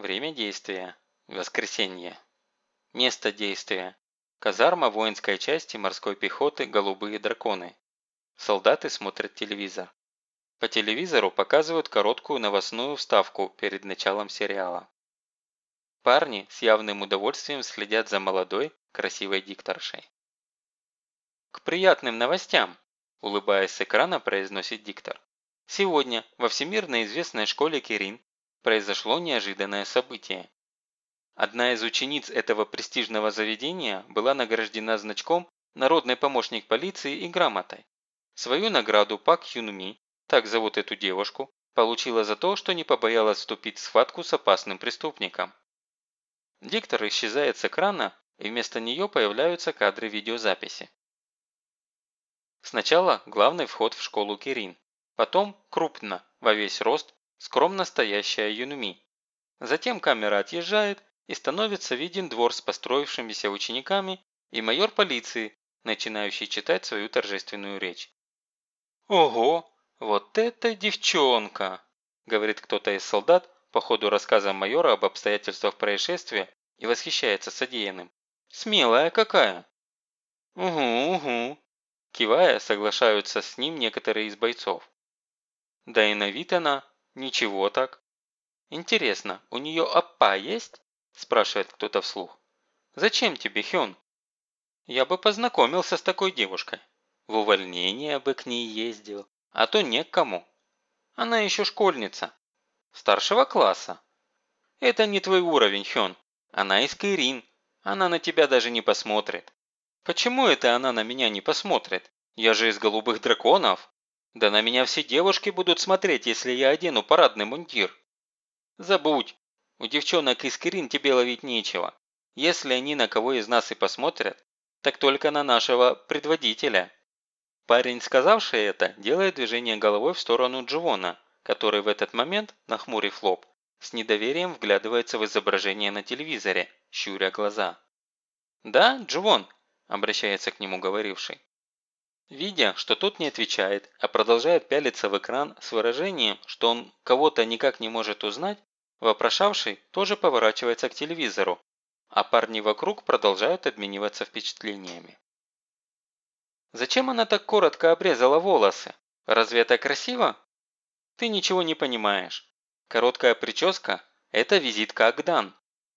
Время действия. Воскресенье. Место действия. Казарма воинской части морской пехоты «Голубые драконы». Солдаты смотрят телевизор. По телевизору показывают короткую новостную вставку перед началом сериала. Парни с явным удовольствием следят за молодой, красивой дикторшей. «К приятным новостям!» – улыбаясь с экрана, произносит диктор. Сегодня во всемирно известной школе Кирин произошло неожиданное событие. Одна из учениц этого престижного заведения была награждена значком «Народный помощник полиции» и грамотой. Свою награду Пак Юнми так зовут эту девушку, получила за то, что не побоялась вступить в схватку с опасным преступником. Диктор исчезает с экрана, и вместо нее появляются кадры видеозаписи. Сначала главный вход в школу Кирин, потом крупно, во весь рост, скромно стоящая Юнми. Затем камера отъезжает, и становится виден двор с построившимися учениками и майор полиции, начинающий читать свою торжественную речь. «Ого, «Вот это девчонка!» – говорит кто-то из солдат по ходу рассказа майора об обстоятельствах происшествия и восхищается содеянным. «Смелая какая!» «Угу, угу!» – кивая, соглашаются с ним некоторые из бойцов. Да и на вид она ничего так. «Интересно, у нее аппа есть?» – спрашивает кто-то вслух. «Зачем тебе, Хён?» «Я бы познакомился с такой девушкой. В увольнение бы к ней ездил, а то не к кому. Она еще школьница. Старшего класса. Это не твой уровень, Хён. Она из Кайрин. Она на тебя даже не посмотрит. Почему это она на меня не посмотрит? Я же из голубых драконов. Да на меня все девушки будут смотреть, если я одену парадный мундир. Забудь. У девчонок из тебе ловить нечего. Если они на кого из нас и посмотрят, так только на нашего предводителя. Парень, сказавший это, делает движение головой в сторону Дживона, который в этот момент, нахмурив лоб, с недоверием вглядывается в изображение на телевизоре, щуря глаза. «Да, Дживон?» – обращается к нему говоривший. Видя, что тот не отвечает, а продолжает пялиться в экран с выражением, что он кого-то никак не может узнать, вопрошавший тоже поворачивается к телевизору, а парни вокруг продолжают обмениваться впечатлениями. Зачем она так коротко обрезала волосы? Разве это красиво? Ты ничего не понимаешь. Короткая прическа – это визитка Агдан.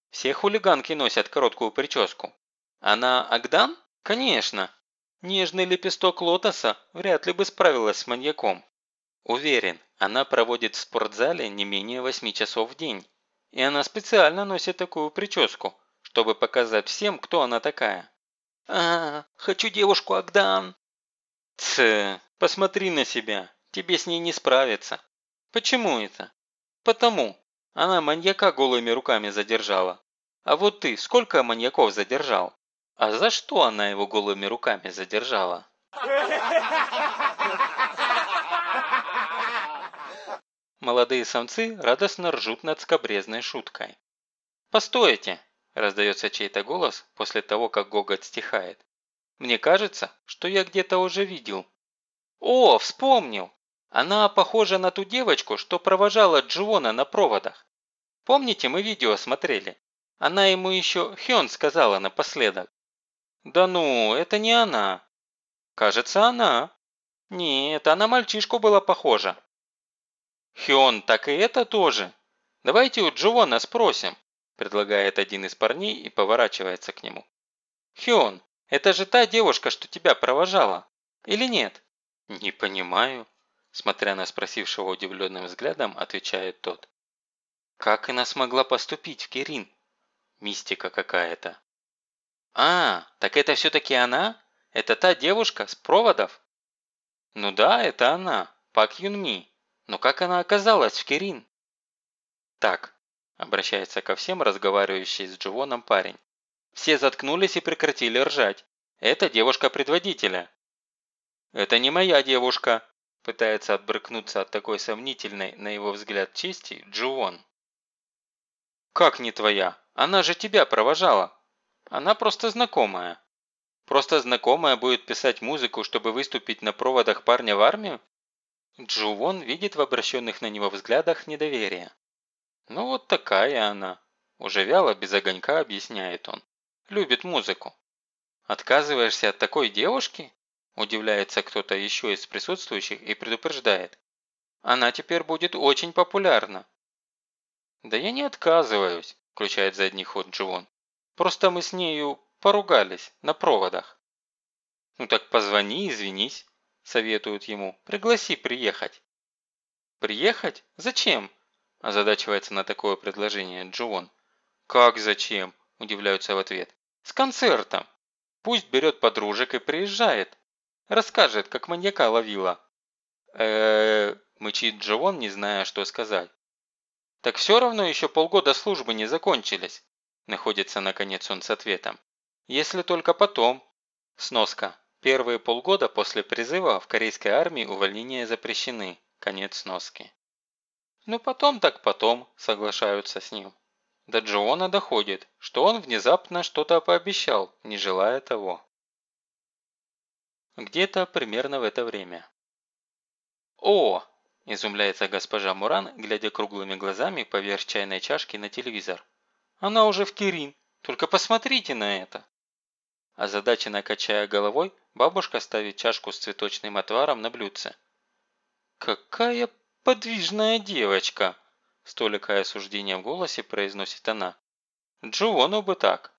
Все хулиганки носят короткую прическу. Она Агдан? Конечно. Нежный лепесток лотоса вряд ли бы справилась с маньяком. Уверен, она проводит в спортзале не менее 8 часов в день. И она специально носит такую прическу, чтобы показать всем, кто она такая. А, хочу девушку Агдан. Ц, посмотри на себя, тебе с ней не справиться. Почему это? Потому. Она маньяка голыми руками задержала. А вот ты сколько маньяков задержал? А за что она его голыми руками задержала? Молодые самцы радостно ржут над скобрезной шуткой. «Постойте!» Раздается чей-то голос после того, как гогот стихает. Мне кажется, что я где-то уже видел. О, вспомнил! Она похожа на ту девочку, что провожала Дживона на проводах. Помните, мы видео смотрели? Она ему еще Хён сказала напоследок. Да ну, это не она. Кажется, она. Нет, она мальчишку была похожа. Хён, так и это тоже. Давайте у Дживона спросим предлагает один из парней и поворачивается к нему. «Хион, это же та девушка, что тебя провожала, или нет?» «Не понимаю», – смотря на спросившего удивленным взглядом, отвечает тот. «Как она смогла поступить в Кирин? Мистика какая-то». «А, так это все-таки она? Это та девушка с проводов?» «Ну да, это она, Пак Юнми. Но как она оказалась в Кирин?» «Так, Обращается ко всем разговаривающий с Дживоном парень. Все заткнулись и прекратили ржать. Это девушка предводителя. Это не моя девушка, пытается отбрыкнуться от такой сомнительной, на его взгляд, чести, Дживон. Как не твоя? Она же тебя провожала. Она просто знакомая. Просто знакомая будет писать музыку, чтобы выступить на проводах парня в армию? Джувон видит в обращенных на него взглядах недоверие. Ну вот такая она. Уже вяло, без огонька, объясняет он. Любит музыку. Отказываешься от такой девушки? Удивляется кто-то еще из присутствующих и предупреждает. Она теперь будет очень популярна. Да я не отказываюсь, включает задний ход Дживон. Просто мы с нею поругались на проводах. Ну так позвони, извинись, советуют ему. Пригласи приехать. Приехать? Зачем? Озадачивается на такое предложение Дживон. Как зачем? Удивляются в ответ. С концертом. Пусть берет подружек и приезжает. Расскажет, как маньяка ловила. мычит Джовон, не зная, что сказать. Так все равно еще полгода службы не закончились. Находится наконец он с ответом. Если только потом. Сноска. Первые полгода после призыва в корейской армии увольнения запрещены. Конец сноски. Ну потом так потом, соглашаются с ним. До Джоона доходит, что он внезапно что-то пообещал, не желая того. Где-то примерно в это время. «О!» – изумляется госпожа Муран, глядя круглыми глазами поверх чайной чашки на телевизор. «Она уже в Кирин, только посмотрите на это!» Озадаченно качая головой, бабушка ставит чашку с цветочным отваром на блюдце. «Какая подвижная девочка!» С толикой осуждения в голосе произносит она. «Джону бы так!»